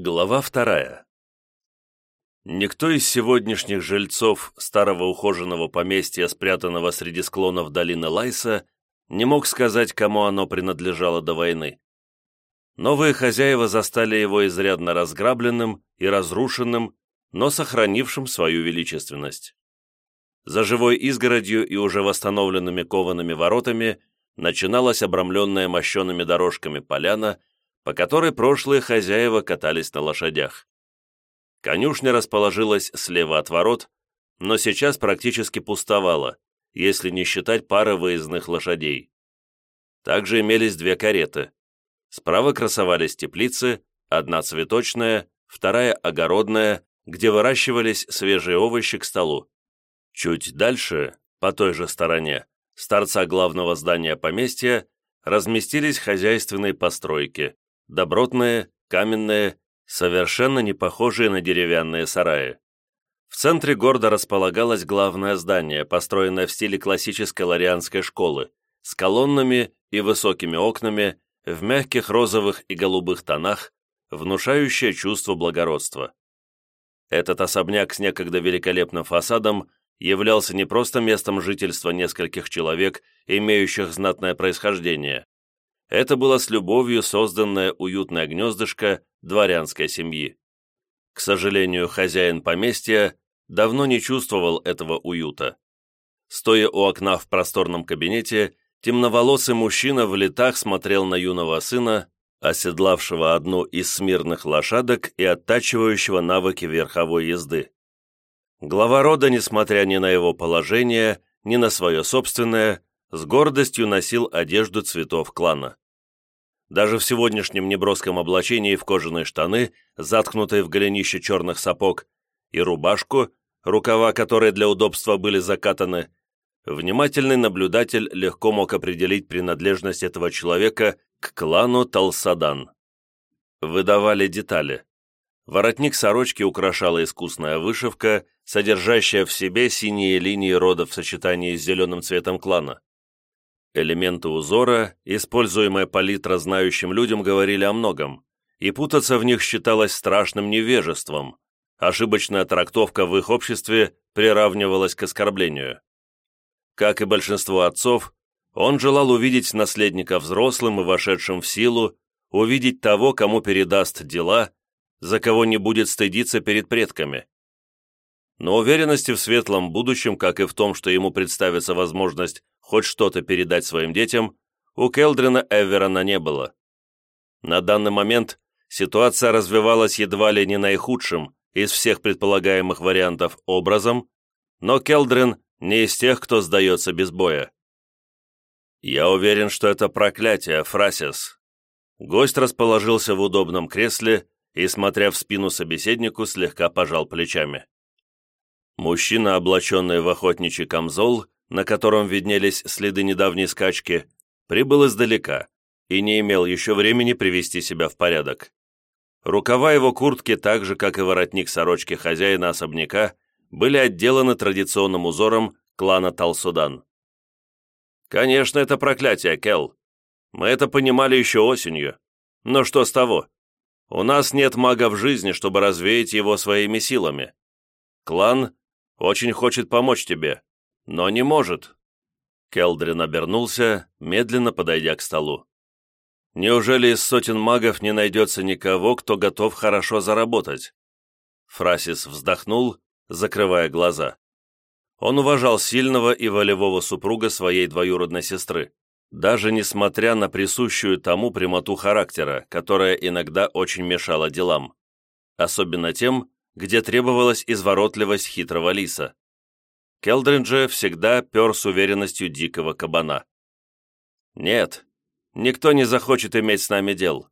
Глава вторая. Никто из сегодняшних жильцов старого ухоженного поместья, спрятанного среди склонов долины Лайса, не мог сказать, кому оно принадлежало до войны. Новые хозяева застали его изрядно разграбленным и разрушенным, но сохранившим свою величественность. За живой изгородью и уже восстановленными коваными воротами начиналась обрамленная мощеными дорожками поляна, по которой прошлые хозяева катались на лошадях. Конюшня расположилась слева от ворот, но сейчас практически пустовала, если не считать пары выездных лошадей. Также имелись две кареты. Справа красовались теплицы, одна цветочная, вторая огородная, где выращивались свежие овощи к столу. Чуть дальше, по той же стороне, с торца главного здания поместья, разместились хозяйственные постройки, добротные, каменные, совершенно не похожие на деревянные сараи. В центре города располагалось главное здание, построенное в стиле классической ларианской школы, с колоннами и высокими окнами, в мягких розовых и голубых тонах, внушающее чувство благородства. Этот особняк с некогда великолепным фасадом являлся не просто местом жительства нескольких человек, имеющих знатное происхождение, это было с любовью созданное уютное гнездышко дворянской семьи. К сожалению, хозяин поместья давно не чувствовал этого уюта. Стоя у окна в просторном кабинете, темноволосый мужчина в летах смотрел на юного сына, оседлавшего одну из смирных лошадок и оттачивающего навыки верховой езды. Глава рода, несмотря ни на его положение, ни на свое собственное, с гордостью носил одежду цветов клана. Даже в сегодняшнем неброском облачении в кожаные штаны, заткнутые в голенище черных сапог, и рубашку, рукава которой для удобства были закатаны, внимательный наблюдатель легко мог определить принадлежность этого человека к клану Талсадан. Выдавали детали. Воротник сорочки украшала искусная вышивка, содержащая в себе синие линии рода в сочетании с зеленым цветом клана. Элементы узора, используемая палитра знающим людям, говорили о многом, и путаться в них считалось страшным невежеством. Ошибочная трактовка в их обществе приравнивалась к оскорблению. Как и большинство отцов, он желал увидеть наследника взрослым и вошедшим в силу, увидеть того, кому передаст дела, за кого не будет стыдиться перед предками. Но уверенности в светлом будущем, как и в том, что ему представится возможность хоть что-то передать своим детям, у Келдрина Эверона не было. На данный момент ситуация развивалась едва ли не наихудшим из всех предполагаемых вариантов образом, но Келдрин не из тех, кто сдается без боя. «Я уверен, что это проклятие, Фрасис». Гость расположился в удобном кресле и, смотря в спину собеседнику, слегка пожал плечами. Мужчина, облаченный в охотничий камзол, на котором виднелись следы недавней скачки, прибыл издалека и не имел еще времени привести себя в порядок. Рукава его куртки, так же, как и воротник сорочки хозяина особняка, были отделаны традиционным узором клана Талсудан. «Конечно, это проклятие, Келл. Мы это понимали еще осенью. Но что с того? У нас нет мага в жизни, чтобы развеять его своими силами. Клан очень хочет помочь тебе, но не может». Келдрин обернулся, медленно подойдя к столу. «Неужели из сотен магов не найдется никого, кто готов хорошо заработать?» Фрасис вздохнул, закрывая глаза. Он уважал сильного и волевого супруга своей двоюродной сестры, даже несмотря на присущую тому прямоту характера, которая иногда очень мешала делам. Особенно тем, где требовалась изворотливость хитрого лиса. Келдрин же всегда пер с уверенностью дикого кабана. «Нет, никто не захочет иметь с нами дел.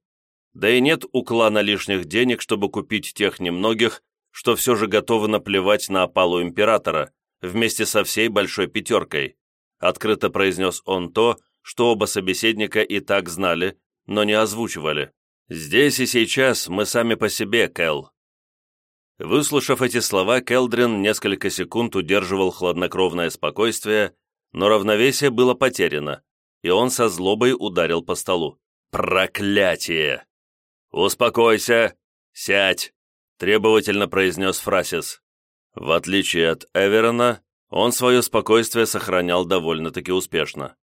Да и нет у клана лишних денег, чтобы купить тех немногих, что все же готовы наплевать на опалу императора вместе со всей большой пятеркой», открыто произнес он то, что оба собеседника и так знали, но не озвучивали. «Здесь и сейчас мы сами по себе, Кэл. Выслушав эти слова, Келдрин несколько секунд удерживал хладнокровное спокойствие, но равновесие было потеряно, и он со злобой ударил по столу. «Проклятие!» «Успокойся! «Сядь!» — требовательно произнес Фрасис. В отличие от Эверона, он свое спокойствие сохранял довольно-таки успешно.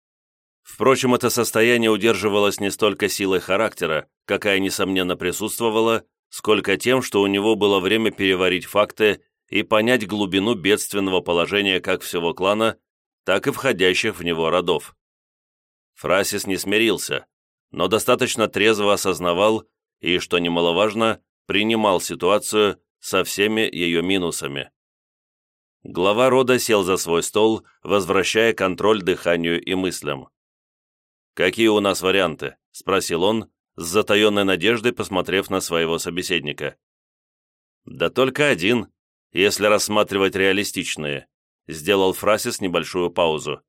Впрочем, это состояние удерживалось не столько силой характера, какая, несомненно, присутствовала, сколько тем, что у него было время переварить факты и понять глубину бедственного положения как всего клана, так и входящих в него родов. Фрасис не смирился, но достаточно трезво осознавал и, что немаловажно, принимал ситуацию со всеми ее минусами. Глава рода сел за свой стол, возвращая контроль дыханию и мыслям. «Какие у нас варианты?» – спросил он, с затаенной надеждой посмотрев на своего собеседника. «Да только один, если рассматривать реалистичные», – сделал Фрасис небольшую паузу.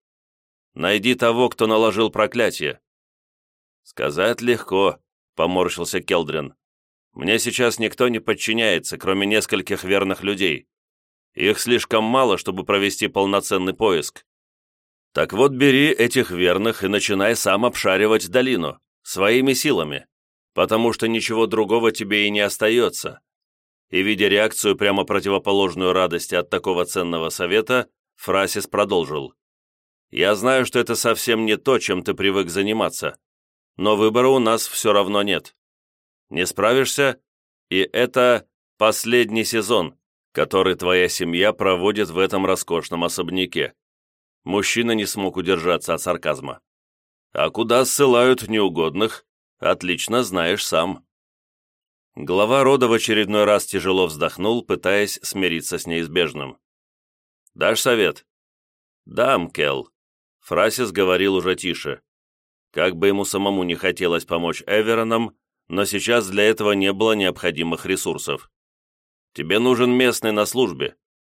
«Найди того, кто наложил проклятие». «Сказать легко», – поморщился Келдрин. «Мне сейчас никто не подчиняется, кроме нескольких верных людей. Их слишком мало, чтобы провести полноценный поиск. Так вот, бери этих верных и начинай сам обшаривать долину, своими силами, потому что ничего другого тебе и не остается. И, видя реакцию, прямо противоположную радости от такого ценного совета, Фрасис продолжил. «Я знаю, что это совсем не то, чем ты привык заниматься, но выбора у нас все равно нет. Не справишься, и это последний сезон, который твоя семья проводит в этом роскошном особняке». Мужчина не смог удержаться от сарказма. «А куда ссылают неугодных? Отлично знаешь сам». Глава рода в очередной раз тяжело вздохнул, пытаясь смириться с неизбежным. «Дашь совет?» «Дам, Келл», — Фрасис говорил уже тише. Как бы ему самому не хотелось помочь Эверонам, но сейчас для этого не было необходимых ресурсов. Тебе нужен местный на службе.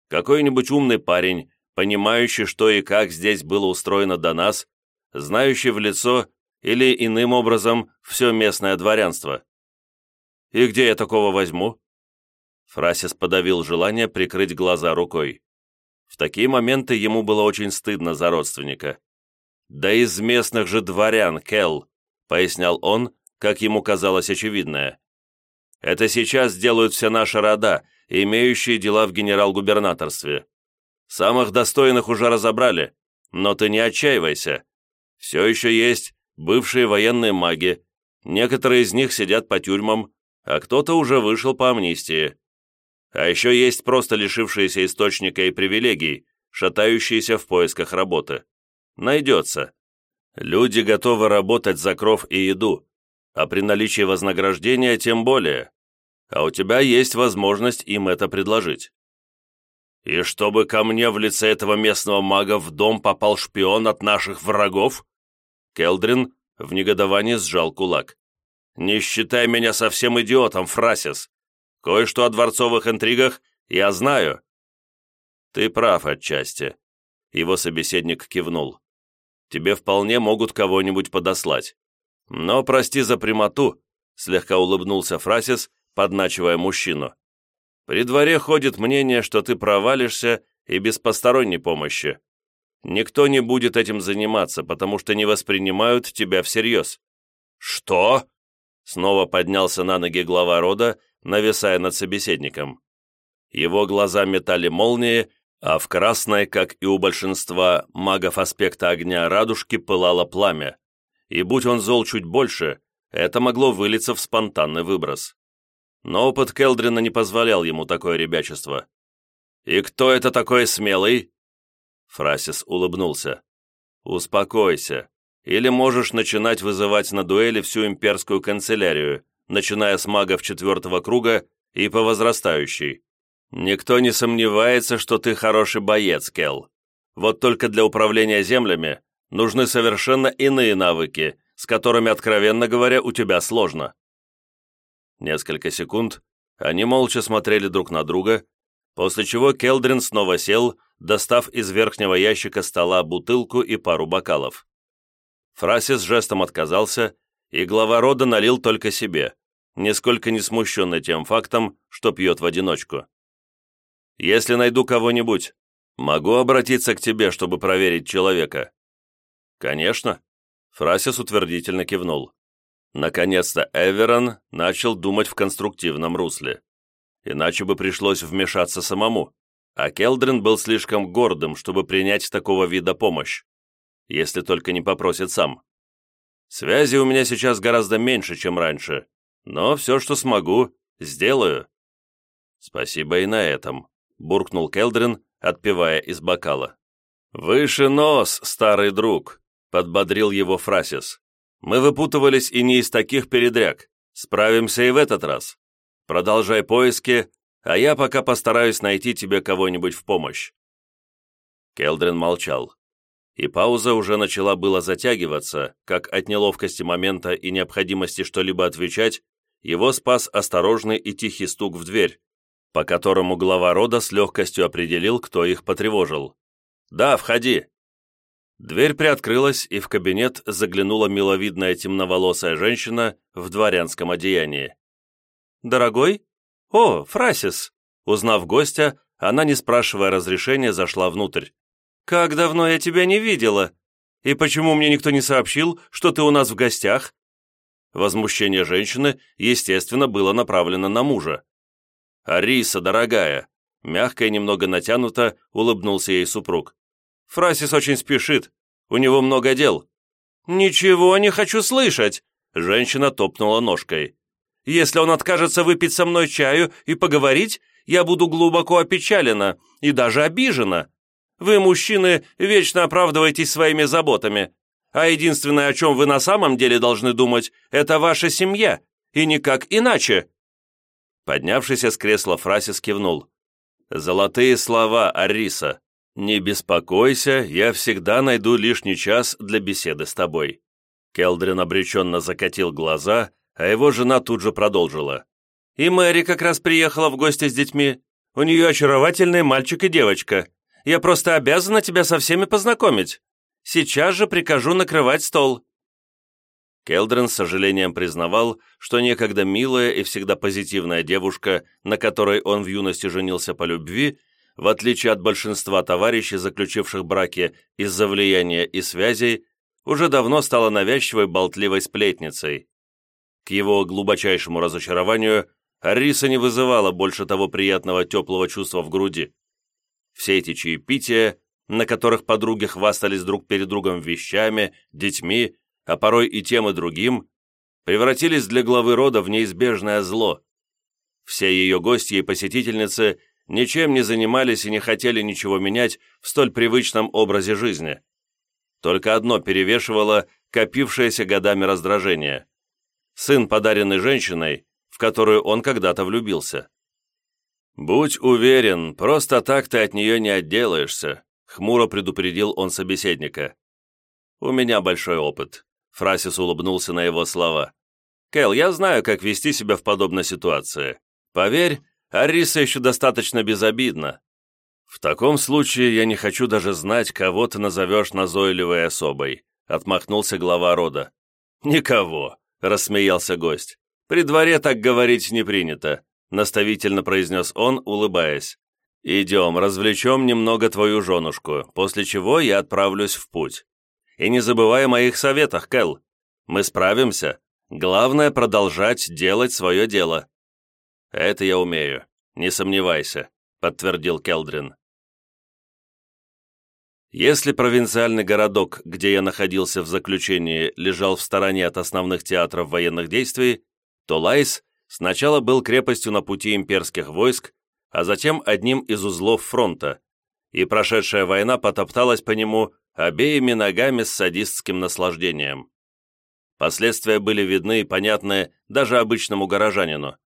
Какой-нибудь умный парень, понимающий, что и как здесь было устроено до нас, знающий в лицо или иным образом все местное дворянство. И где я такого возьму?» Фрасис подавил желание прикрыть глаза рукой. В такие моменты ему было очень стыдно за родственника. «Да из местных же дворян, Келл», — пояснял он, как ему казалось очевидное. Это сейчас делают все наши рода, имеющие дела в генерал-губернаторстве. Самых достойных уже разобрали, но ты не отчаивайся. Все еще есть бывшие военные маги, некоторые из них сидят по тюрьмам, а кто-то уже вышел по амнистии. А еще есть просто лишившиеся источника и привилегий, шатающиеся в поисках работы. Найдется. Люди готовы работать за кров и еду, а при наличии вознаграждения тем более а у тебя есть возможность им это предложить. И чтобы ко мне в лице этого местного мага в дом попал шпион от наших врагов? Келдрин в негодовании сжал кулак. «Не считай меня совсем идиотом, Фрасис. Кое-что о дворцовых интригах я знаю». «Ты прав отчасти», — его собеседник кивнул. «Тебе вполне могут кого-нибудь подослать. Но прости за прямоту», — слегка улыбнулся Фрасис, подначивая мужчину. «При дворе ходит мнение, что ты провалишься и без посторонней помощи. Никто не будет этим заниматься, потому что не воспринимают тебя всерьез». «Что?» Снова поднялся на ноги глава рода, нависая над собеседником. Его глаза метали молнии, а в красной, как и у большинства магов аспекта огня радужки, пылало пламя. И будь он зол чуть больше, это могло вылиться в спонтанный выброс но опыт Келдрина не позволял ему такое ребячество. «И кто это такой смелый?» Фрасис улыбнулся. «Успокойся, или можешь начинать вызывать на дуэли всю имперскую канцелярию, начиная с магов четвертого круга и по возрастающей. Никто не сомневается, что ты хороший боец, Кел. Вот только для управления землями нужны совершенно иные навыки, с которыми, откровенно говоря, у тебя сложно. Несколько секунд они молча смотрели друг на друга, после чего Келдрин снова сел, достав из верхнего ящика стола бутылку и пару бокалов. Фрасис жестом отказался, и глава рода налил только себе, нисколько не смущенный тем фактом, что пьет в одиночку. «Если найду кого-нибудь, могу обратиться к тебе, чтобы проверить человека?» «Конечно», — Фрасис утвердительно кивнул. Наконец-то Эверон начал думать в конструктивном русле. Иначе бы пришлось вмешаться самому, а Келдрин был слишком гордым, чтобы принять такого вида помощь, если только не попросит сам. Связи у меня сейчас гораздо меньше, чем раньше, но все, что смогу, сделаю. Спасибо и на этом, буркнул Келдрин, отпивая из бокала. «Выше нос, старый друг!» — подбодрил его Фрасис. Мы выпутывались и не из таких передряг. Справимся и в этот раз. Продолжай поиски, а я пока постараюсь найти тебе кого-нибудь в помощь». Келдрин молчал. И пауза уже начала было затягиваться, как от неловкости момента и необходимости что-либо отвечать, его спас осторожный и тихий стук в дверь, по которому глава рода с легкостью определил, кто их потревожил. «Да, входи!» Дверь приоткрылась, и в кабинет заглянула миловидная темноволосая женщина в дворянском одеянии. «Дорогой? О, Фрасис!» Узнав гостя, она, не спрашивая разрешения, зашла внутрь. «Как давно я тебя не видела! И почему мне никто не сообщил, что ты у нас в гостях?» Возмущение женщины, естественно, было направлено на мужа. «Ариса, дорогая!» Мягко и немного натянуто улыбнулся ей супруг. Фрасис очень спешит. У него много дел». «Ничего не хочу слышать!» Женщина топнула ножкой. «Если он откажется выпить со мной чаю и поговорить, я буду глубоко опечалена и даже обижена. Вы, мужчины, вечно оправдываетесь своими заботами, а единственное, о чем вы на самом деле должны думать, это ваша семья, и никак иначе». Поднявшийся с кресла Фрасис кивнул. «Золотые слова, Ариса. «Не беспокойся, я всегда найду лишний час для беседы с тобой». Келдрин обреченно закатил глаза, а его жена тут же продолжила. «И Мэри как раз приехала в гости с детьми. У нее очаровательный мальчик и девочка. Я просто обязана тебя со всеми познакомить. Сейчас же прикажу накрывать стол». Келдрин с сожалением признавал, что некогда милая и всегда позитивная девушка, на которой он в юности женился по любви, в отличие от большинства товарищей, заключивших браки из-за влияния и связей, уже давно стала навязчивой болтливой сплетницей. К его глубочайшему разочарованию Ариса не вызывала больше того приятного теплого чувства в груди. Все эти чаепития, на которых подруги хвастались друг перед другом вещами, детьми, а порой и тем и другим, превратились для главы рода в неизбежное зло. Все ее гости и посетительницы ничем не занимались и не хотели ничего менять в столь привычном образе жизни. Только одно перевешивало копившееся годами раздражение. Сын, подаренный женщиной, в которую он когда-то влюбился. «Будь уверен, просто так ты от нее не отделаешься», хмуро предупредил он собеседника. «У меня большой опыт», — Фрасис улыбнулся на его слова. «Кэл, я знаю, как вести себя в подобной ситуации. Поверь, Ариса еще достаточно безобидна. В таком случае я не хочу даже знать, кого ты назовешь назойливой особой», — отмахнулся глава рода. «Никого», — рассмеялся гость. «При дворе так говорить не принято», — наставительно произнес он, улыбаясь. «Идем, развлечем немного твою женушку, после чего я отправлюсь в путь. И не забывай о моих советах, Кэл. Мы справимся. Главное — продолжать делать свое дело». «Это я умею, не сомневайся», — подтвердил Келдрин. Если провинциальный городок, где я находился в заключении, лежал в стороне от основных театров военных действий, то Лайс сначала был крепостью на пути имперских войск, а затем одним из узлов фронта, и прошедшая война потопталась по нему обеими ногами с садистским наслаждением. Последствия были видны и понятны даже обычному горожанину.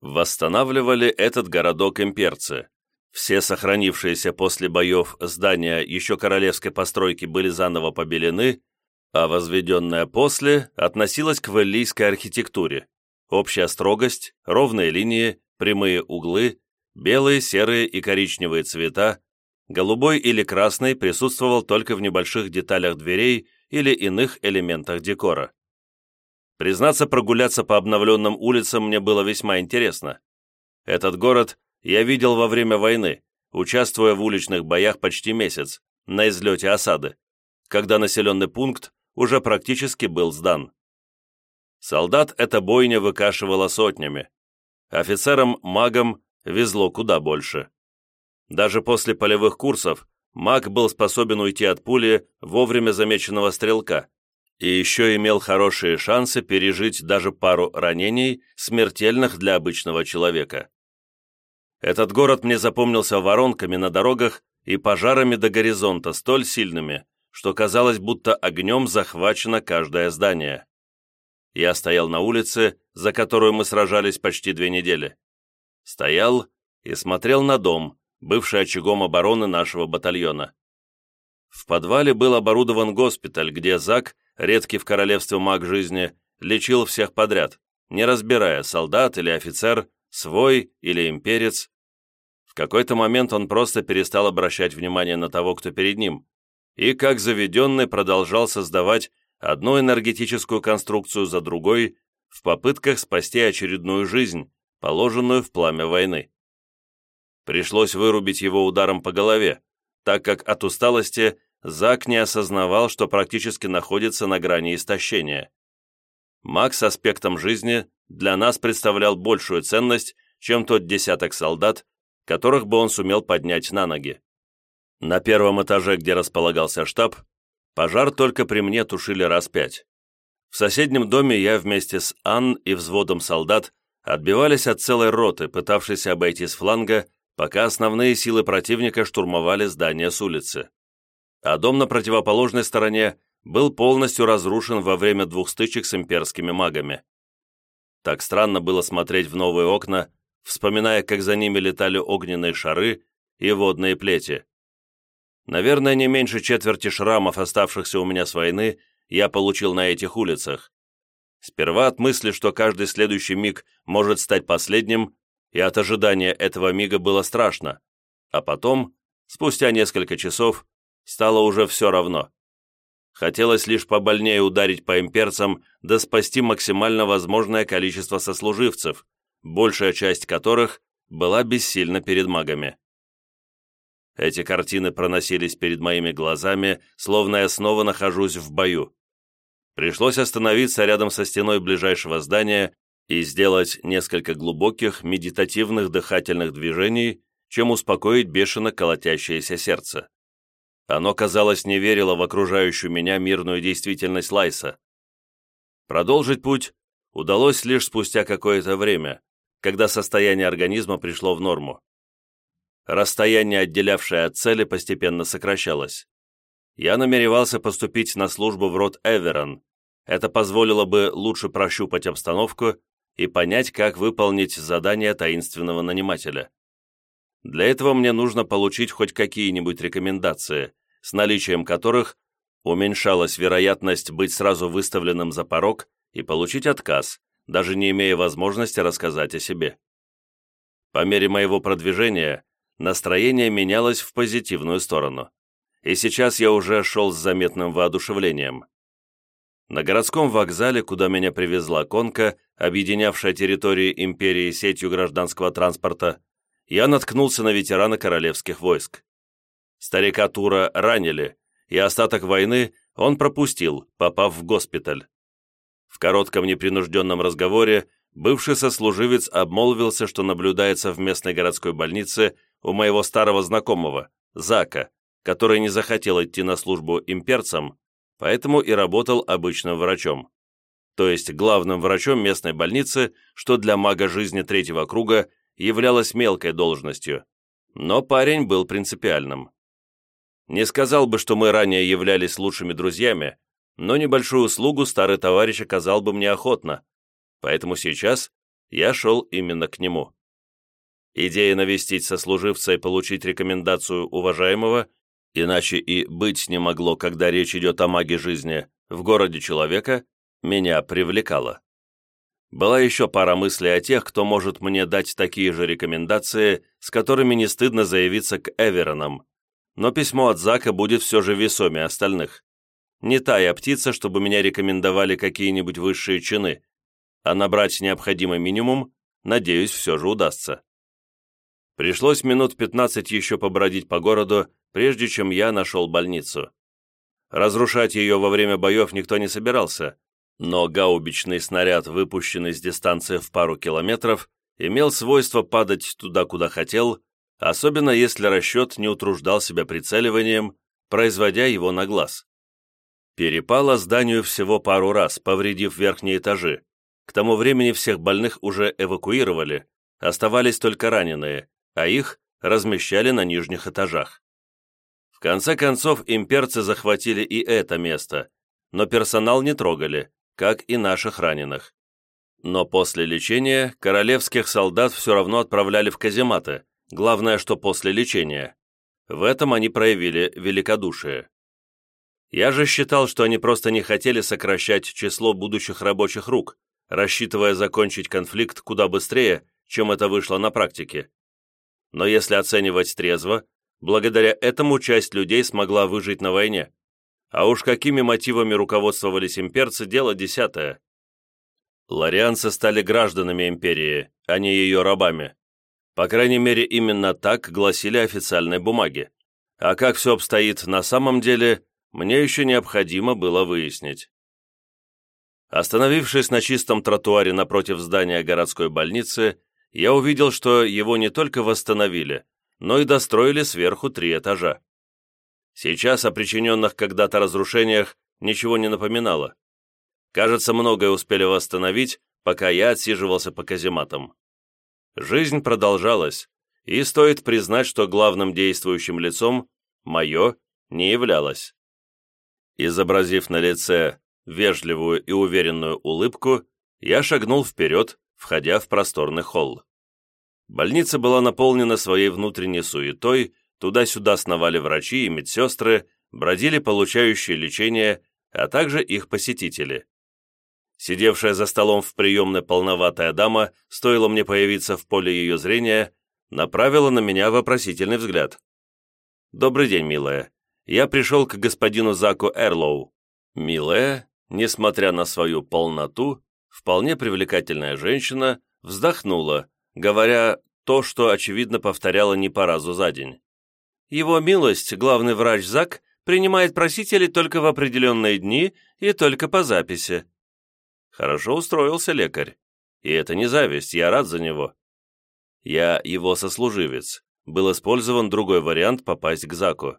Восстанавливали этот городок имперцы. Все сохранившиеся после боев здания еще королевской постройки были заново побелены, а возведенное после относилось к валлийской архитектуре. Общая строгость, ровные линии, прямые углы, белые, серые и коричневые цвета, голубой или красный присутствовал только в небольших деталях дверей или иных элементах декора. Признаться, прогуляться по обновленным улицам мне было весьма интересно. Этот город я видел во время войны, участвуя в уличных боях почти месяц, на излете осады, когда населенный пункт уже практически был сдан. Солдат эта бойня выкашивала сотнями. Офицерам-магам везло куда больше. Даже после полевых курсов маг был способен уйти от пули вовремя замеченного стрелка и еще имел хорошие шансы пережить даже пару ранений, смертельных для обычного человека. Этот город мне запомнился воронками на дорогах и пожарами до горизонта столь сильными, что казалось, будто огнем захвачено каждое здание. Я стоял на улице, за которую мы сражались почти две недели. Стоял и смотрел на дом, бывший очагом обороны нашего батальона. В подвале был оборудован госпиталь, где Зак, редкий в королевстве маг жизни, лечил всех подряд, не разбирая, солдат или офицер, свой или имперец. В какой-то момент он просто перестал обращать внимание на того, кто перед ним, и, как заведенный, продолжал создавать одну энергетическую конструкцию за другой в попытках спасти очередную жизнь, положенную в пламя войны. Пришлось вырубить его ударом по голове, так как от усталости Зак не осознавал, что практически находится на грани истощения. Макс с аспектом жизни для нас представлял большую ценность, чем тот десяток солдат, которых бы он сумел поднять на ноги. На первом этаже, где располагался штаб, пожар только при мне тушили раз пять. В соседнем доме я вместе с Ан и взводом солдат отбивались от целой роты, пытавшейся обойти с фланга пока основные силы противника штурмовали здание с улицы. А дом на противоположной стороне был полностью разрушен во время двух стычек с имперскими магами. Так странно было смотреть в новые окна, вспоминая, как за ними летали огненные шары и водные плети. Наверное, не меньше четверти шрамов, оставшихся у меня с войны, я получил на этих улицах. Сперва от мысли, что каждый следующий миг может стать последним, и от ожидания этого мига было страшно, а потом, спустя несколько часов, стало уже все равно. Хотелось лишь побольнее ударить по имперцам да спасти максимально возможное количество сослуживцев, большая часть которых была бессильна перед магами. Эти картины проносились перед моими глазами, словно я снова нахожусь в бою. Пришлось остановиться рядом со стеной ближайшего здания и сделать несколько глубоких медитативных дыхательных движений, чем успокоить бешено колотящееся сердце. Оно, казалось, не верило в окружающую меня мирную действительность Лайса. Продолжить путь удалось лишь спустя какое-то время, когда состояние организма пришло в норму. Расстояние, отделявшее от цели, постепенно сокращалось. Я намеревался поступить на службу в род Эверон. Это позволило бы лучше прощупать обстановку и понять, как выполнить задание таинственного нанимателя. Для этого мне нужно получить хоть какие-нибудь рекомендации, с наличием которых уменьшалась вероятность быть сразу выставленным за порог и получить отказ, даже не имея возможности рассказать о себе. По мере моего продвижения настроение менялось в позитивную сторону, и сейчас я уже шел с заметным воодушевлением. На городском вокзале, куда меня привезла конка, объединявшая территории империи сетью гражданского транспорта, я наткнулся на ветерана королевских войск. Старика Тура ранили, и остаток войны он пропустил, попав в госпиталь. В коротком непринужденном разговоре бывший сослуживец обмолвился, что наблюдается в местной городской больнице у моего старого знакомого, Зака, который не захотел идти на службу имперцам, поэтому и работал обычным врачом. То есть главным врачом местной больницы, что для мага жизни третьего круга являлось мелкой должностью. Но парень был принципиальным. Не сказал бы, что мы ранее являлись лучшими друзьями, но небольшую услугу старый товарищ оказал бы мне охотно, поэтому сейчас я шел именно к нему. Идея навестить сослуживца и получить рекомендацию уважаемого иначе и быть не могло, когда речь идет о маге жизни, в городе человека, меня привлекало. Была еще пара мыслей о тех, кто может мне дать такие же рекомендации, с которыми не стыдно заявиться к Эверонам, но письмо от Зака будет все же весомее остальных. Не тая птица, чтобы меня рекомендовали какие-нибудь высшие чины, а набрать необходимый минимум, надеюсь, все же удастся. Пришлось минут пятнадцать еще побродить по городу, прежде чем я нашел больницу. Разрушать ее во время боев никто не собирался, Но гаубичный снаряд, выпущенный с дистанции в пару километров, имел свойство падать туда, куда хотел, особенно если расчет не утруждал себя прицеливанием, производя его на глаз. Перепало зданию всего пару раз, повредив верхние этажи. К тому времени всех больных уже эвакуировали, оставались только раненые, а их размещали на нижних этажах. В конце концов, имперцы захватили и это место, но персонал не трогали, как и наших раненых. Но после лечения королевских солдат все равно отправляли в казематы, главное, что после лечения. В этом они проявили великодушие. Я же считал, что они просто не хотели сокращать число будущих рабочих рук, рассчитывая закончить конфликт куда быстрее, чем это вышло на практике. Но если оценивать трезво, благодаря этому часть людей смогла выжить на войне. А уж какими мотивами руководствовались имперцы, дело десятое. Ларианцы стали гражданами империи, а не ее рабами. По крайней мере, именно так гласили официальные бумаги. А как все обстоит на самом деле, мне еще необходимо было выяснить. Остановившись на чистом тротуаре напротив здания городской больницы, я увидел, что его не только восстановили, но и достроили сверху три этажа. Сейчас о причиненных когда-то разрушениях ничего не напоминало. Кажется, многое успели восстановить, пока я отсиживался по казематам. Жизнь продолжалась, и стоит признать, что главным действующим лицом мое не являлось. Изобразив на лице вежливую и уверенную улыбку, я шагнул вперед, входя в просторный холл. Больница была наполнена своей внутренней суетой, туда-сюда сновали врачи и медсестры, бродили получающие лечение, а также их посетители. Сидевшая за столом в приемной полноватая дама, стоило мне появиться в поле ее зрения, направила на меня вопросительный взгляд. «Добрый день, милая. Я пришел к господину Заку Эрлоу». Милая, несмотря на свою полноту, вполне привлекательная женщина, вздохнула, говоря то, что, очевидно, повторяла не по разу за день. «Его милость, главный врач Зак, принимает просителей только в определенные дни и только по записи». Хорошо устроился лекарь. И это не зависть, я рад за него. Я его сослуживец. Был использован другой вариант попасть к Заку.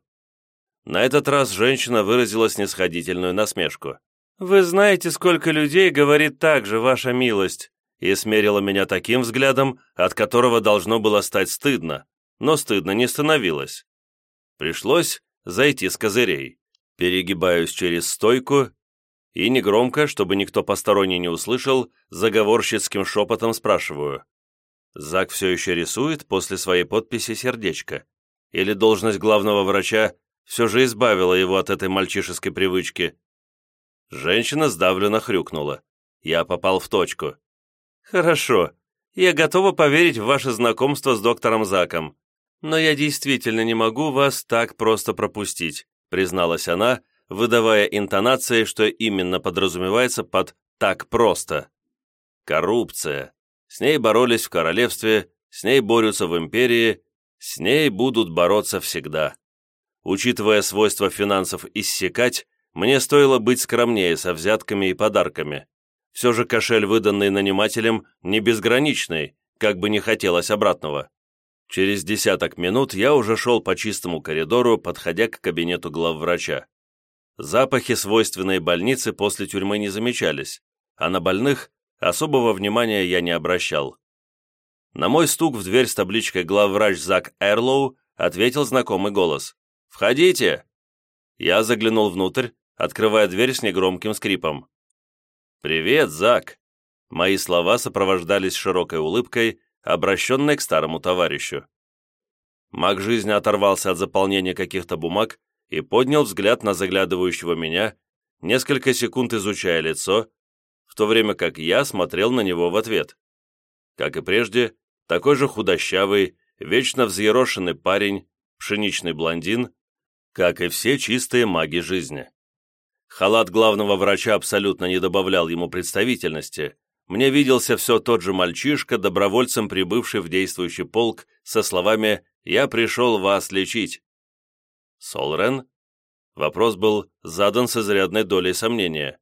На этот раз женщина выразила снисходительную насмешку. «Вы знаете, сколько людей говорит так же, ваша милость», и смерила меня таким взглядом, от которого должно было стать стыдно, но стыдно не становилось. Пришлось зайти с козырей. Перегибаюсь через стойку и негромко, чтобы никто посторонний не услышал, заговорщицким шепотом спрашиваю. Зак все еще рисует после своей подписи сердечко? Или должность главного врача все же избавила его от этой мальчишеской привычки? Женщина сдавленно хрюкнула. Я попал в точку. «Хорошо. Я готова поверить в ваше знакомство с доктором Заком. Но я действительно не могу вас так просто пропустить», призналась она, выдавая интонацией, что именно подразумевается под «так просто». Коррупция. С ней боролись в королевстве, с ней борются в империи, с ней будут бороться всегда. Учитывая свойства финансов иссякать, мне стоило быть скромнее со взятками и подарками. Все же кошель, выданный нанимателем, не безграничный, как бы не хотелось обратного. Через десяток минут я уже шел по чистому коридору, подходя к кабинету главврача. Запахи, свойственные больнице, после тюрьмы не замечались, а на больных особого внимания я не обращал. На мой стук в дверь с табличкой «Главврач Зак Эрлоу» ответил знакомый голос. «Входите!» Я заглянул внутрь, открывая дверь с негромким скрипом. «Привет, Зак!» Мои слова сопровождались широкой улыбкой, обращенной к старому товарищу. Маг жизни оторвался от заполнения каких-то бумаг и поднял взгляд на заглядывающего меня, несколько секунд изучая лицо, в то время как я смотрел на него в ответ. Как и прежде, такой же худощавый, вечно взъерошенный парень, пшеничный блондин, как и все чистые маги жизни. Халат главного врача абсолютно не добавлял ему представительности. Мне виделся все тот же мальчишка, добровольцем прибывший в действующий полк, со словами «Я пришел вас лечить». «Солрен?» Вопрос был задан с изрядной долей сомнения.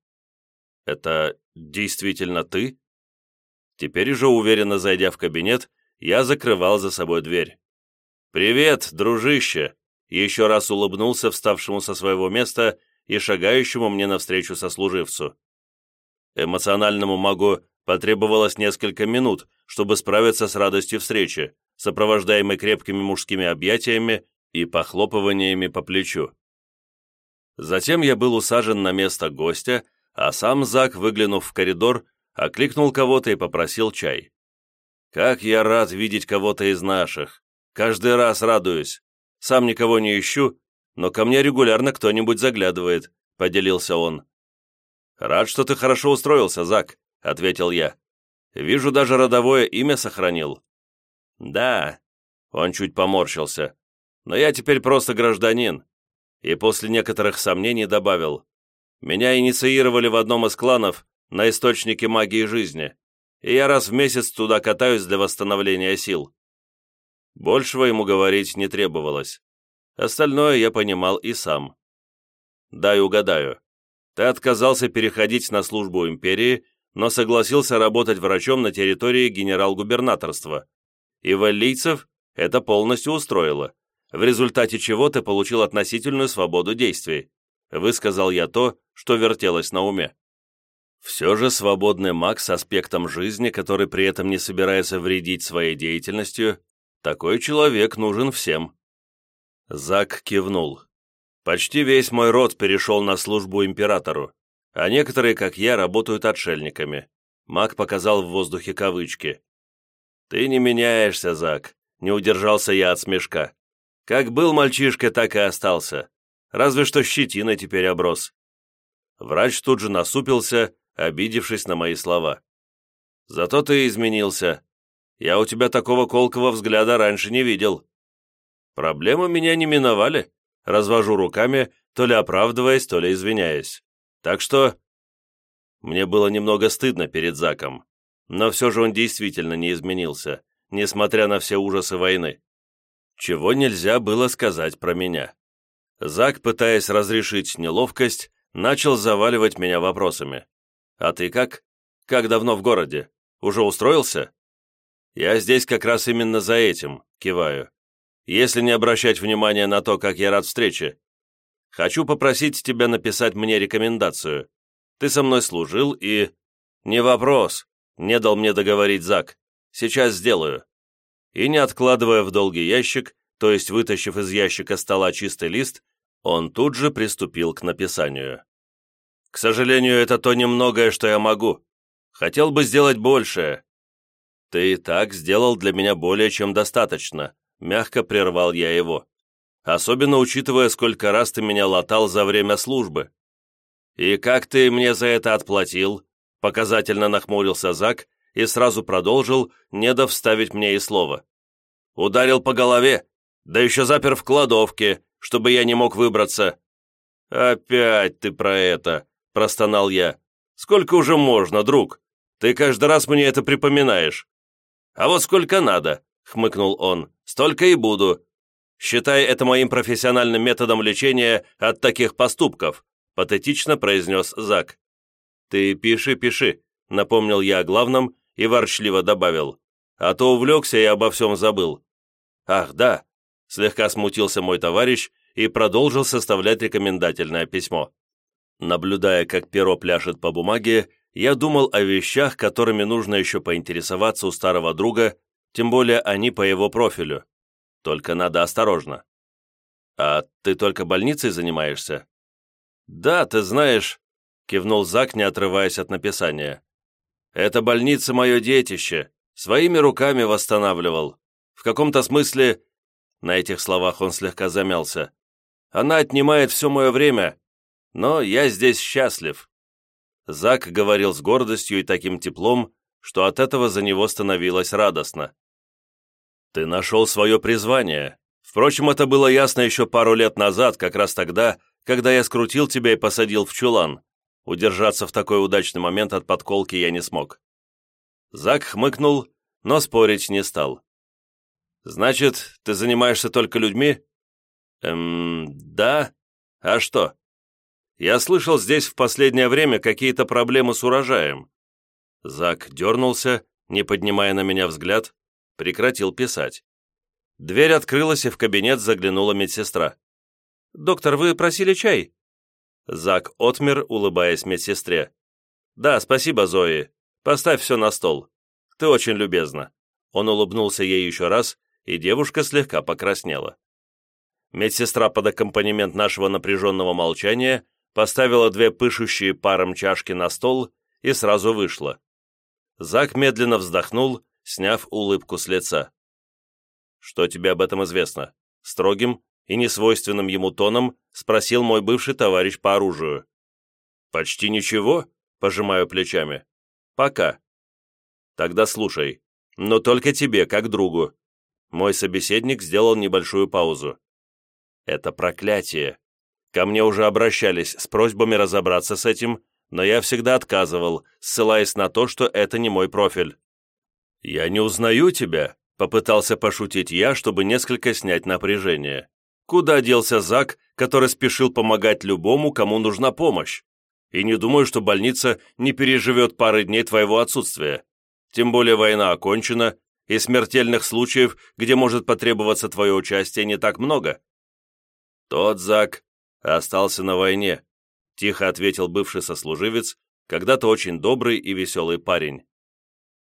«Это действительно ты?» Теперь уже уверенно зайдя в кабинет, я закрывал за собой дверь. «Привет, дружище!» Еще раз улыбнулся вставшему со своего места и шагающему мне навстречу сослуживцу. Эмоциональному магу потребовалось несколько минут, чтобы справиться с радостью встречи, сопровождаемой крепкими мужскими объятиями и похлопываниями по плечу. Затем я был усажен на место гостя, а сам Зак, выглянув в коридор, окликнул кого-то и попросил чай. «Как я рад видеть кого-то из наших! Каждый раз радуюсь! Сам никого не ищу, но ко мне регулярно кто-нибудь заглядывает», — поделился он. «Рад, что ты хорошо устроился, Зак», — ответил я. «Вижу, даже родовое имя сохранил». «Да», — он чуть поморщился, «но я теперь просто гражданин». И после некоторых сомнений добавил, «Меня инициировали в одном из кланов на источнике магии жизни, и я раз в месяц туда катаюсь для восстановления сил». Большего ему говорить не требовалось. Остальное я понимал и сам. Дай угадаю. Ты отказался переходить на службу империи, но согласился работать врачом на территории генерал-губернаторства. И валлийцев это полностью устроило, в результате чего ты получил относительную свободу действий. Высказал я то, что вертелось на уме. Все же свободный маг с аспектом жизни, который при этом не собирается вредить своей деятельностью, такой человек нужен всем. Зак кивнул. «Почти весь мой род перешел на службу императору, а некоторые, как я, работают отшельниками». Маг показал в воздухе кавычки. «Ты не меняешься, Зак», — не удержался я от смешка. «Как был мальчишка, так и остался. Разве что щетина теперь оброс». Врач тут же насупился, обидевшись на мои слова. «Зато ты изменился. Я у тебя такого колкого взгляда раньше не видел». Проблемы меня не миновали. Развожу руками, то ли оправдываясь, то ли извиняясь. Так что... Мне было немного стыдно перед Заком. Но все же он действительно не изменился, несмотря на все ужасы войны. Чего нельзя было сказать про меня. Зак, пытаясь разрешить неловкость, начал заваливать меня вопросами. «А ты как? Как давно в городе? Уже устроился?» «Я здесь как раз именно за этим», — киваю если не обращать внимания на то, как я рад встрече. Хочу попросить тебя написать мне рекомендацию. Ты со мной служил и...» «Не вопрос», — не дал мне договорить Зак. «Сейчас сделаю». И не откладывая в долгий ящик, то есть вытащив из ящика стола чистый лист, он тут же приступил к написанию. «К сожалению, это то немногое, что я могу. Хотел бы сделать большее». «Ты и так сделал для меня более чем достаточно», Мягко прервал я его. Особенно учитывая, сколько раз ты меня латал за время службы. И как ты мне за это отплатил? Показательно нахмурился Зак и сразу продолжил, не дав вставить мне и слова. Ударил по голове, да еще запер в кладовке, чтобы я не мог выбраться. «Опять ты про это!» – простонал я. «Сколько уже можно, друг? Ты каждый раз мне это припоминаешь». «А вот сколько надо», – хмыкнул он столько и буду. Считай это моим профессиональным методом лечения от таких поступков», патетично произнес Зак. «Ты пиши, пиши», напомнил я о главном и ворчливо добавил. «А то увлекся и обо всем забыл». «Ах, да», слегка смутился мой товарищ и продолжил составлять рекомендательное письмо. Наблюдая, как перо пляшет по бумаге, я думал о вещах, которыми нужно еще поинтересоваться у старого друга тем более они по его профилю. Только надо осторожно. А ты только больницей занимаешься? Да, ты знаешь, кивнул Зак, не отрываясь от написания. Это больница мое детище, своими руками восстанавливал. В каком-то смысле... На этих словах он слегка замялся. Она отнимает все мое время, но я здесь счастлив. Зак говорил с гордостью и таким теплом, что от этого за него становилось радостно. Ты нашел свое призвание. Впрочем, это было ясно еще пару лет назад, как раз тогда, когда я скрутил тебя и посадил в чулан. Удержаться в такой удачный момент от подколки я не смог. Зак хмыкнул, но спорить не стал. «Значит, ты занимаешься только людьми?» «Эм, да. А что?» Я слышал, здесь в последнее время какие-то проблемы с урожаем». Зак дернулся, не поднимая на меня взгляд, прекратил писать. Дверь открылась, и в кабинет заглянула медсестра. «Доктор, вы просили чай?» Зак отмер, улыбаясь медсестре. «Да, спасибо, Зои. Поставь все на стол. Ты очень любезна». Он улыбнулся ей еще раз, и девушка слегка покраснела. Медсестра под аккомпанемент нашего напряженного молчания поставила две пышущие паром чашки на стол и сразу вышла. Зак медленно вздохнул, сняв улыбку с лица. «Что тебе об этом известно?» Строгим и несвойственным ему тоном спросил мой бывший товарищ по оружию. «Почти ничего?» — пожимаю плечами. «Пока». «Тогда слушай, но только тебе, как другу». Мой собеседник сделал небольшую паузу. «Это проклятие. Ко мне уже обращались с просьбами разобраться с этим, но я всегда отказывал, ссылаясь на то, что это не мой профиль». «Я не узнаю тебя», — попытался пошутить я, чтобы несколько снять напряжение. «Куда делся Зак, который спешил помогать любому, кому нужна помощь? И не думаю, что больница не переживет пары дней твоего отсутствия. Тем более война окончена, и смертельных случаев, где может потребоваться твое участие, не так много». «Тот Зак остался на войне», — тихо ответил бывший сослуживец, когда-то очень добрый и веселый парень.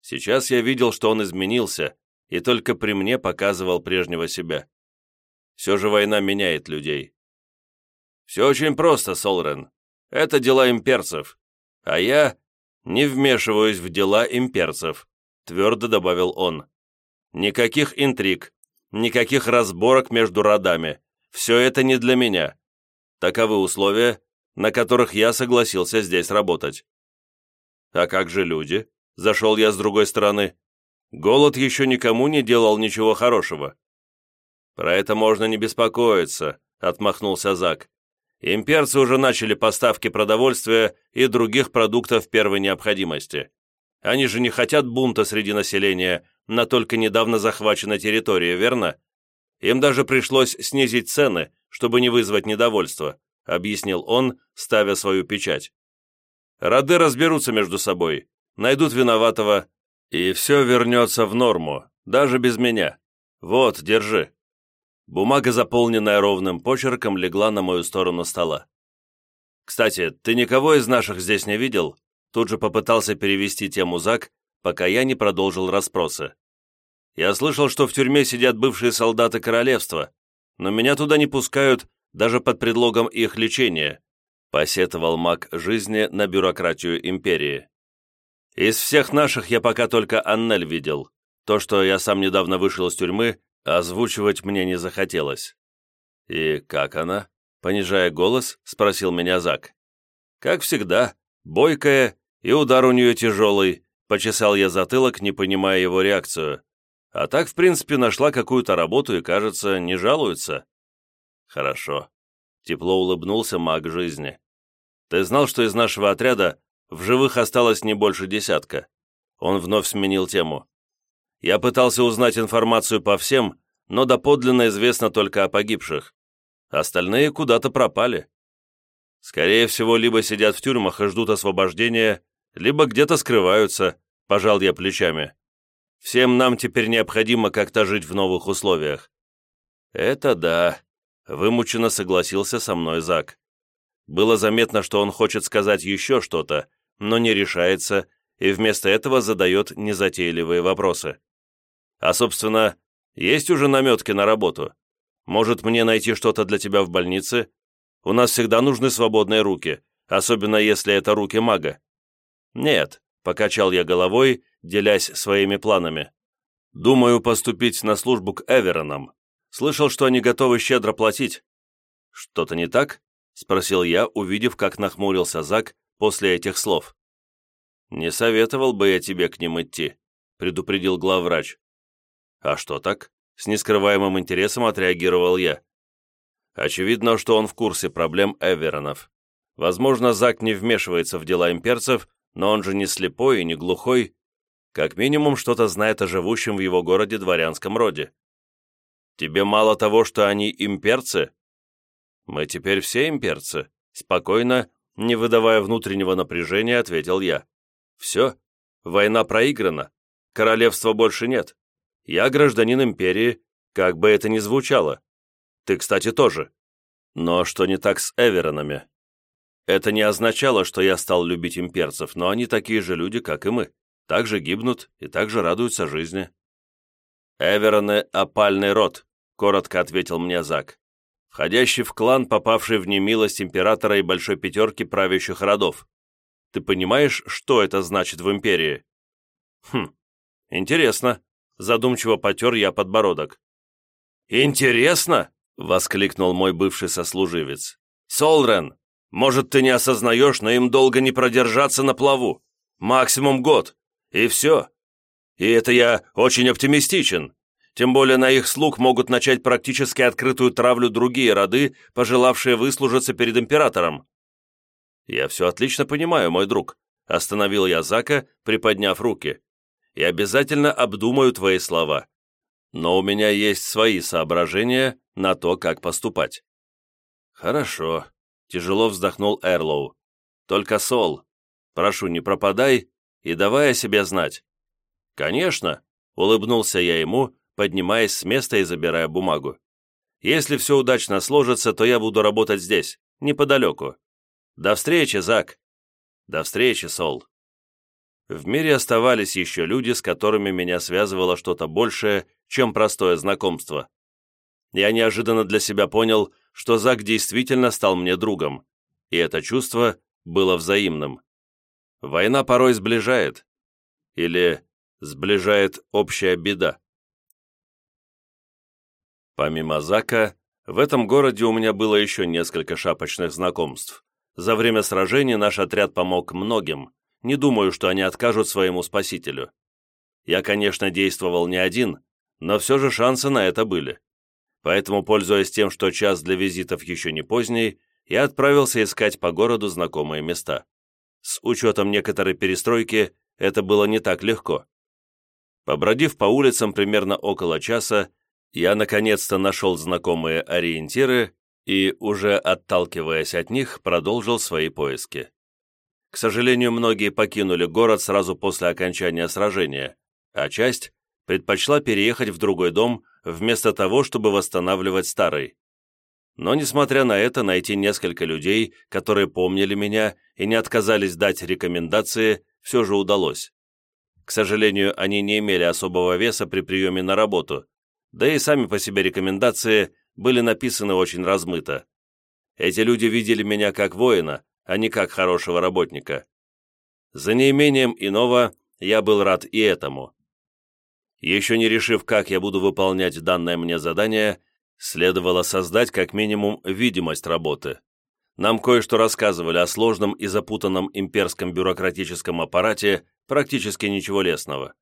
Сейчас я видел, что он изменился, и только при мне показывал прежнего себя. Все же война меняет людей. Все очень просто, Солрен. Это дела имперцев. А я не вмешиваюсь в дела имперцев, твердо добавил он. Никаких интриг, никаких разборок между родами. Все это не для меня. Таковы условия, на которых я согласился здесь работать. А как же люди? Зашел я с другой стороны. Голод еще никому не делал ничего хорошего. Про это можно не беспокоиться, отмахнулся Зак. Имперцы уже начали поставки продовольствия и других продуктов первой необходимости. Они же не хотят бунта среди населения на только недавно захваченной территории, верно? Им даже пришлось снизить цены, чтобы не вызвать недовольства, объяснил он, ставя свою печать. Роды разберутся между собой, найдут виноватого, и все вернется в норму, даже без меня. Вот, держи». Бумага, заполненная ровным почерком, легла на мою сторону стола. «Кстати, ты никого из наших здесь не видел?» Тут же попытался перевести тему Зак, пока я не продолжил расспросы. «Я слышал, что в тюрьме сидят бывшие солдаты королевства, но меня туда не пускают даже под предлогом их лечения», посетовал маг жизни на бюрократию империи. Из всех наших я пока только Аннель видел. То, что я сам недавно вышел из тюрьмы, озвучивать мне не захотелось. «И как она?» — понижая голос, спросил меня Зак. «Как всегда, бойкая, и удар у нее тяжелый», — почесал я затылок, не понимая его реакцию. А так, в принципе, нашла какую-то работу и, кажется, не жалуется. «Хорошо», — тепло улыбнулся маг жизни. «Ты знал, что из нашего отряда в живых осталось не больше десятка. Он вновь сменил тему. Я пытался узнать информацию по всем, но доподлинно известно только о погибших. Остальные куда-то пропали. Скорее всего, либо сидят в тюрьмах и ждут освобождения, либо где-то скрываются, пожал я плечами. Всем нам теперь необходимо как-то жить в новых условиях. Это да, вымученно согласился со мной Зак. Было заметно, что он хочет сказать еще что-то, но не решается и вместо этого задает незатейливые вопросы. А, собственно, есть уже наметки на работу? Может, мне найти что-то для тебя в больнице? У нас всегда нужны свободные руки, особенно если это руки мага. Нет, покачал я головой, делясь своими планами. Думаю поступить на службу к Эверонам. Слышал, что они готовы щедро платить. Что-то не так? Спросил я, увидев, как нахмурился Зак после этих слов. «Не советовал бы я тебе к ним идти», — предупредил главврач. «А что так?» — с нескрываемым интересом отреагировал я. Очевидно, что он в курсе проблем Эверонов. Возможно, Зак не вмешивается в дела имперцев, но он же не слепой и не глухой. Как минимум, что-то знает о живущем в его городе дворянском роде. Тебе мало того, что они имперцы? Мы теперь все имперцы, Спокойно, не выдавая внутреннего напряжения, ответил я. «Все, война проиграна, королевства больше нет. Я гражданин империи, как бы это ни звучало. Ты, кстати, тоже. Но что не так с Эверонами? Это не означало, что я стал любить имперцев, но они такие же люди, как и мы. Так же гибнут и так же радуются жизни. «Эвероны — опальный род», — коротко ответил мне Зак. «Входящий в клан, попавший в немилость императора и большой пятерки правящих родов. Ты понимаешь, что это значит в империи?» «Хм, интересно», — задумчиво потер я подбородок. «Интересно?» — воскликнул мой бывший сослуживец. «Солрен, может, ты не осознаешь, но им долго не продержаться на плаву. Максимум год. И все. И это я очень оптимистичен. Тем более на их слуг могут начать практически открытую травлю другие роды, пожелавшие выслужиться перед императором. «Я все отлично понимаю, мой друг», — остановил я Зака, приподняв руки. «И обязательно обдумаю твои слова. Но у меня есть свои соображения на то, как поступать». «Хорошо», Тяжело вздохнул Эрлоу. «Только, Сол, прошу, не пропадай и давай о себе знать». «Конечно», — улыбнулся я ему, поднимаясь с места и забирая бумагу. «Если все удачно сложится, то я буду работать здесь, неподалеку. До встречи, Зак!» «До встречи, Сол!» В мире оставались еще люди, с которыми меня связывало что-то большее, чем простое знакомство. Я неожиданно для себя понял, что Зак действительно стал мне другом, и это чувство было взаимным. Война порой сближает. Или сближает общая беда. Помимо Зака, в этом городе у меня было еще несколько шапочных знакомств. За время сражений наш отряд помог многим. Не думаю, что они откажут своему спасителю. Я, конечно, действовал не один, но все же шансы на это были. Поэтому, пользуясь тем, что час для визитов еще не поздний, я отправился искать по городу знакомые места. С учетом некоторой перестройки, это было не так легко. Побродив по улицам примерно около часа, я наконец-то нашел знакомые ориентиры и, уже отталкиваясь от них, продолжил свои поиски. К сожалению, многие покинули город сразу после окончания сражения, а часть предпочла переехать в другой дом, вместо того, чтобы восстанавливать старый. Но, несмотря на это, найти несколько людей, которые помнили меня и не отказались дать рекомендации, все же удалось. К сожалению, они не имели особого веса при приеме на работу, да и сами по себе рекомендации были написаны очень размыто. Эти люди видели меня как воина, а не как хорошего работника. За неимением иного я был рад и этому. Еще не решив, как я буду выполнять данное мне задание, следовало создать как минимум видимость работы. Нам кое-что рассказывали о сложном и запутанном имперском бюрократическом аппарате, практически ничего лесного.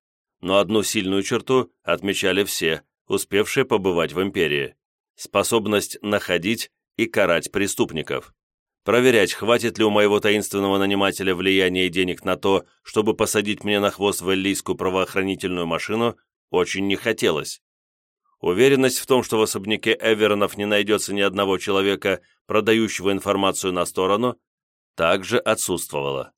Но одну сильную черту отмечали все, успевшие побывать в империи – способность находить и карать преступников. Проверять, хватит ли у моего таинственного нанимателя влияния и денег на то, чтобы посадить мне на хвост в эллийскую правоохранительную машину, очень не хотелось. Уверенность в том, что в особняке Эверонов не найдется ни одного человека, продающего информацию на сторону, также отсутствовала.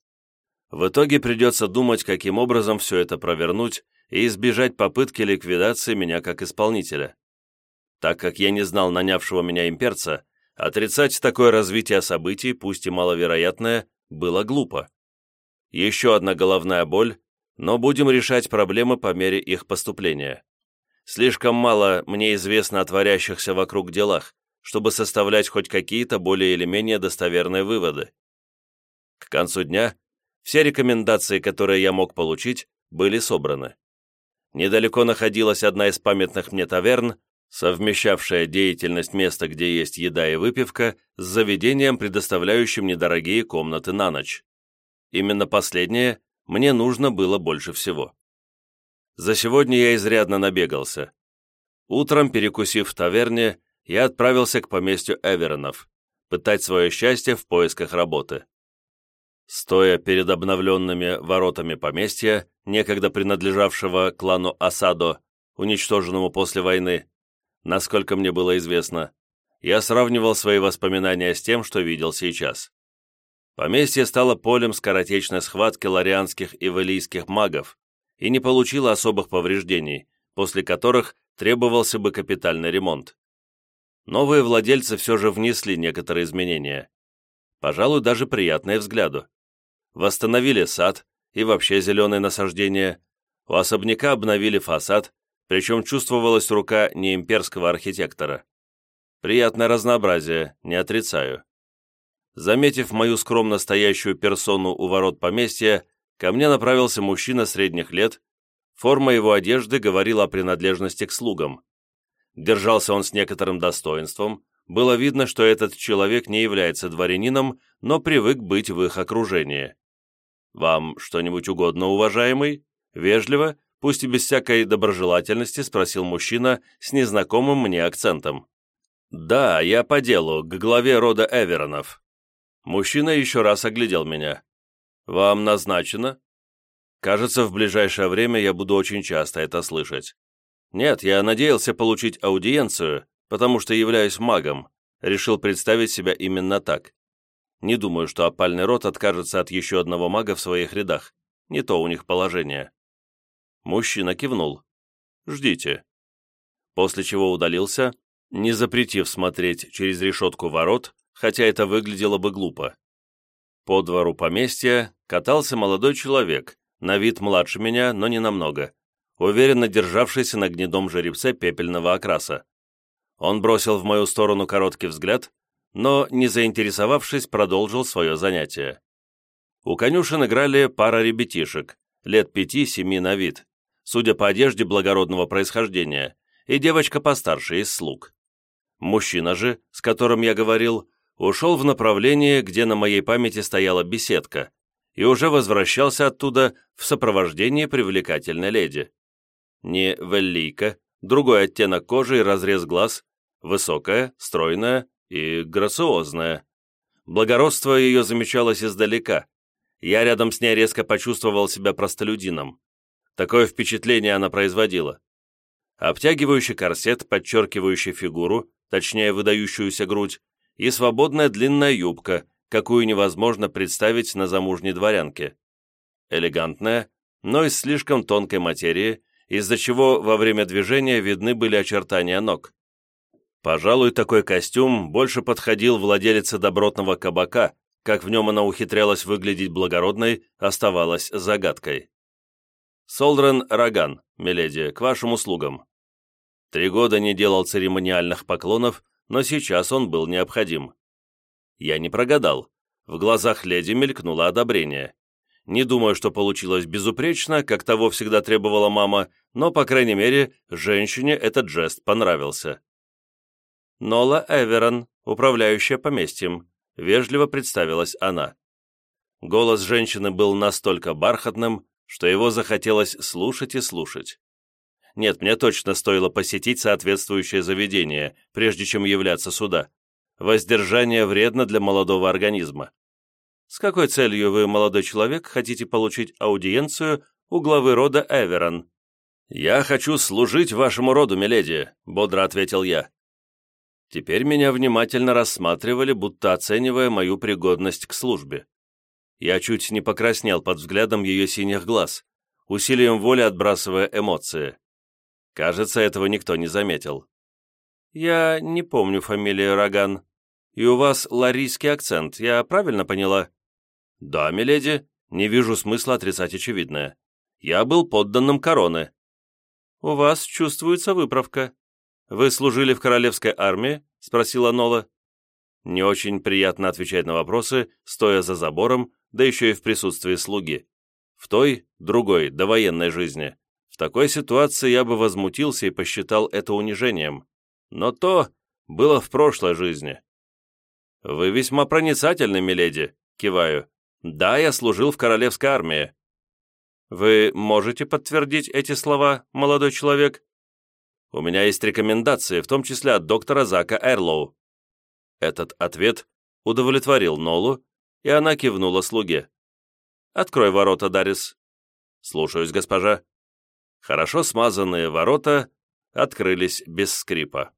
В итоге придется думать, каким образом все это провернуть и избежать попытки ликвидации меня как исполнителя. Так как я не знал нанявшего меня имперца, отрицать такое развитие событий, пусть и маловероятное, было глупо. Еще одна головная боль, но будем решать проблемы по мере их поступления. Слишком мало мне известно о творящихся вокруг делах, чтобы составлять хоть какие-то более или менее достоверные выводы. К концу дня все рекомендации, которые я мог получить, были собраны. Недалеко находилась одна из памятных мне таверн, совмещавшая деятельность места, где есть еда и выпивка, с заведением, предоставляющим недорогие комнаты на ночь. Именно последнее мне нужно было больше всего. За сегодня я изрядно набегался. Утром, перекусив в таверне, я отправился к поместью Эверонов, пытать свое счастье в поисках работы. Стоя перед обновленными воротами поместья, некогда принадлежавшего клану Асадо, уничтоженному после войны, насколько мне было известно, я сравнивал свои воспоминания с тем, что видел сейчас. Поместье стало полем скоротечной схватки ларианских и валийских магов и не получило особых повреждений, после которых требовался бы капитальный ремонт. Новые владельцы все же внесли некоторые изменения. Пожалуй, даже приятные взгляду. Восстановили сад и вообще зеленые насаждения, у особняка обновили фасад, причем чувствовалась рука не имперского архитектора. Приятное разнообразие, не отрицаю. Заметив мою скромно стоящую персону у ворот поместья, ко мне направился мужчина средних лет, форма его одежды говорила о принадлежности к слугам. Держался он с некоторым достоинством, было видно, что этот человек не является дворянином, но привык быть в их окружении. «Вам что-нибудь угодно, уважаемый?» Вежливо, пусть и без всякой доброжелательности, спросил мужчина с незнакомым мне акцентом. «Да, я по делу, к главе рода Эверонов». Мужчина еще раз оглядел меня. «Вам назначено?» «Кажется, в ближайшее время я буду очень часто это слышать. Нет, я надеялся получить аудиенцию, потому что являюсь магом, решил представить себя именно так. Не думаю, что опальный род откажется от еще одного мага в своих рядах. Не то у них положение. Мужчина кивнул. «Ждите». После чего удалился, не запретив смотреть через решетку ворот, хотя это выглядело бы глупо. По двору поместья катался молодой человек, на вид младше меня, но не намного, уверенно державшийся на гнедом жеребце пепельного окраса. Он бросил в мою сторону короткий взгляд, но, не заинтересовавшись, продолжил свое занятие. У конюшен играли пара ребятишек, лет пяти-семи на вид судя по одежде благородного происхождения, и девочка постарше из слуг. Мужчина же, с которым я говорил, ушел в направление, где на моей памяти стояла беседка, и уже возвращался оттуда в сопровождении привлекательной леди. Не веллийка, другой оттенок кожи и разрез глаз, высокая, стройная и грациозная. Благородство ее замечалось издалека. Я рядом с ней резко почувствовал себя простолюдином. Такое впечатление она производила. Обтягивающий корсет, подчеркивающий фигуру, точнее выдающуюся грудь, и свободная длинная юбка, какую невозможно представить на замужней дворянке. Элегантная, но из слишком тонкой материи, из-за чего во время движения видны были очертания ног. Пожалуй, такой костюм больше подходил владелице добротного кабака, как в нем она ухитрялась выглядеть благородной, оставалась загадкой. Солдрен Роган, миледи, к вашим услугам». Три года не делал церемониальных поклонов, но сейчас он был необходим. Я не прогадал. В глазах леди мелькнуло одобрение. Не думаю, что получилось безупречно, как того всегда требовала мама, но, по крайней мере, женщине этот жест понравился. «Нола Эверон, управляющая поместьем», — вежливо представилась она. Голос женщины был настолько бархатным, что его захотелось слушать и слушать. Нет, мне точно стоило посетить соответствующее заведение, прежде чем являться сюда. Воздержание вредно для молодого организма. С какой целью вы, молодой человек, хотите получить аудиенцию у главы рода Эверон? «Я хочу служить вашему роду, миледи», — бодро ответил я. Теперь меня внимательно рассматривали, будто оценивая мою пригодность к службе. Я чуть не покраснел под взглядом ее синих глаз, усилием воли отбрасывая эмоции. Кажется, этого никто не заметил. «Я не помню фамилию Роган. И у вас ларийский акцент, я правильно поняла?» «Да, миледи, не вижу смысла отрицать очевидное. Я был подданным короны». «У вас чувствуется выправка. Вы служили в королевской армии?» — спросила Нола. Не очень приятно отвечать на вопросы, стоя за забором, да еще и в присутствии слуги. В той, другой, довоенной жизни. В такой ситуации я бы возмутился и посчитал это унижением. Но то было в прошлой жизни. «Вы весьма проницательны, миледи», — киваю. «Да, я служил в королевской армии». «Вы можете подтвердить эти слова, молодой человек?» «У меня есть рекомендации, в том числе от доктора Зака Эрлоу». Этот ответ удовлетворил Нолу, и она кивнула слуге. «Открой ворота, Дарис». «Слушаюсь, госпожа». Хорошо смазанные ворота открылись без скрипа.